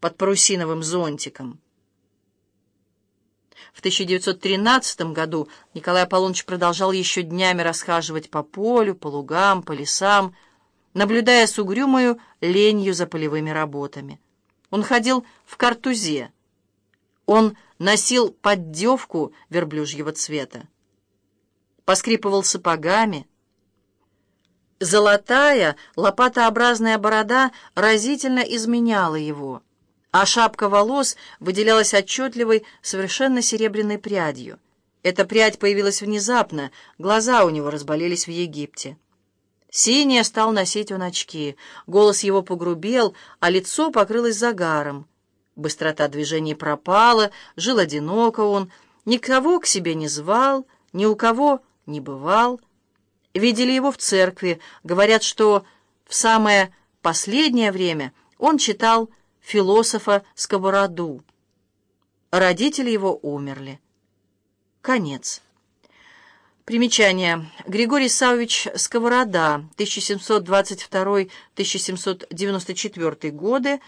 под парусиновым зонтиком. В 1913 году Николай Аполлоныч продолжал еще днями расхаживать по полю, по лугам, по лесам, наблюдая с угрюмою ленью за полевыми работами. Он ходил в картузе. Он носил поддевку верблюжьего цвета. Поскрипывал сапогами. Золотая, лопатообразная борода разительно изменяла его, а шапка волос выделялась отчетливой, совершенно серебряной прядью. Эта прядь появилась внезапно, глаза у него разболелись в Египте. Синее стал носить он очки, голос его погрубел, а лицо покрылось загаром. Быстрота движений пропала, жил одиноко он, никого к себе не звал, ни у кого не бывал. Видели его в церкви, говорят, что в самое последнее время он читал философа Сковороду. Родители его умерли. Конец. Примечание. Григорий Савович Сковорода, 1722-1794 годы,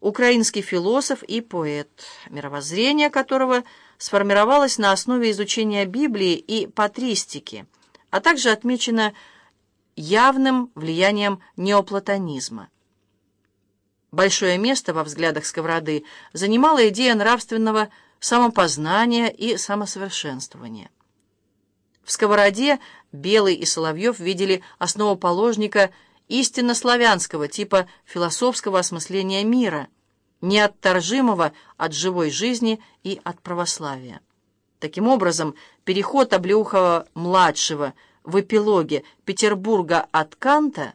украинский философ и поэт, мировоззрение которого сформировалось на основе изучения Библии и патристики, а также отмечено явным влиянием неоплатонизма. Большое место во взглядах Сковороды занимала идея нравственного самопознания и самосовершенствования. В сковороде Белый и Соловьев видели основоположника истинно славянского типа философского осмысления мира, неотторжимого от живой жизни и от православия. Таким образом, переход Облеухова-младшего в эпилоге Петербурга от Канта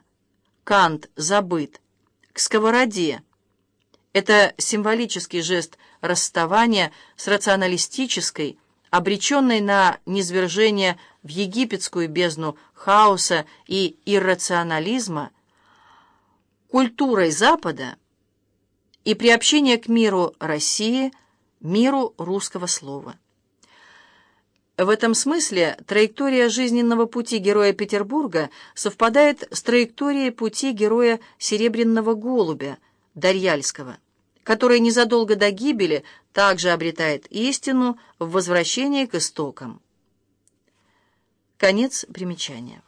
«Кант забыт» к сковороде – это символический жест расставания с рационалистической, обреченной на низвержение в египетскую бездну хаоса и иррационализма, культурой Запада и приобщение к миру России, миру русского слова. В этом смысле траектория жизненного пути героя Петербурга совпадает с траекторией пути героя Серебряного голубя Дарьяльского который незадолго до гибели также обретает истину в возвращении к истокам. Конец примечания.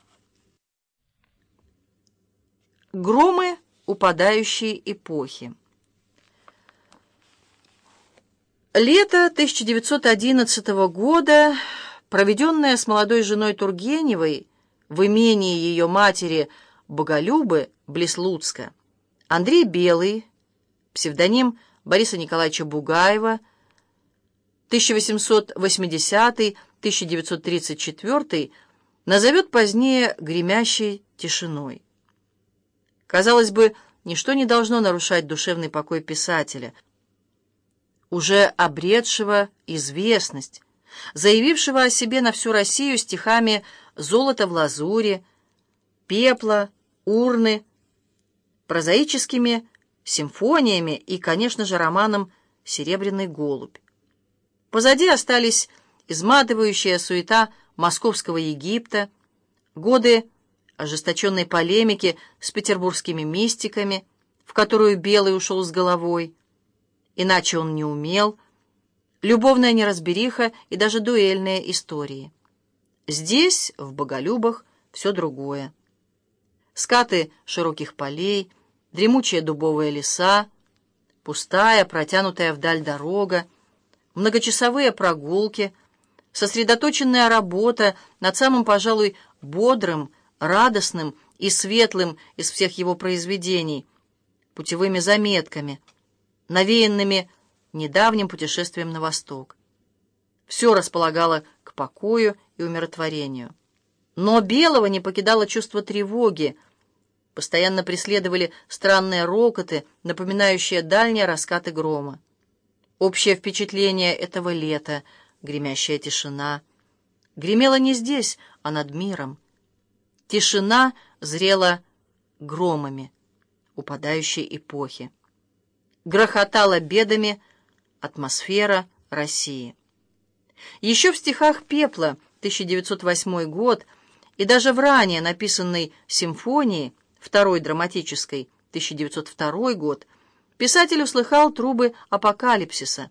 Громы упадающей эпохи. Лето 1911 года, проведенное с молодой женой Тургеневой в имении ее матери Боголюбы, близ Андрей Белый, псевдоним Бориса Николаевича Бугаева, 1880-1934, назовет позднее гремящей тишиной. Казалось бы, ничто не должно нарушать душевный покой писателя, уже обретшего известность, заявившего о себе на всю Россию стихами «Золото в лазуре», «Пепла», «Урны», прозаическими симфониями и, конечно же, романом «Серебряный голубь». Позади остались изматывающая суета московского Египта, годы ожесточенной полемики с петербургскими мистиками, в которую Белый ушел с головой. Иначе он не умел, любовная неразбериха и даже дуэльные истории. Здесь, в Боголюбах, все другое. Скаты широких полей, дремучие дубовые леса, пустая, протянутая вдаль дорога, многочасовые прогулки, сосредоточенная работа над самым, пожалуй, бодрым, радостным и светлым из всех его произведений, путевыми заметками, навеянными недавним путешествием на восток. Все располагало к покою и умиротворению. Но Белого не покидало чувство тревоги, Постоянно преследовали странные рокоты, напоминающие дальние раскаты грома. Общее впечатление этого лета, гремящая тишина. Гремела не здесь, а над миром. Тишина зрела громами упадающей эпохи. Грохотала бедами атмосфера России. Еще в стихах «Пепла» 1908 год и даже в ранее написанной «Симфонии» второй драматической, 1902 год, Писатель услыхал трубы апокалипсиса.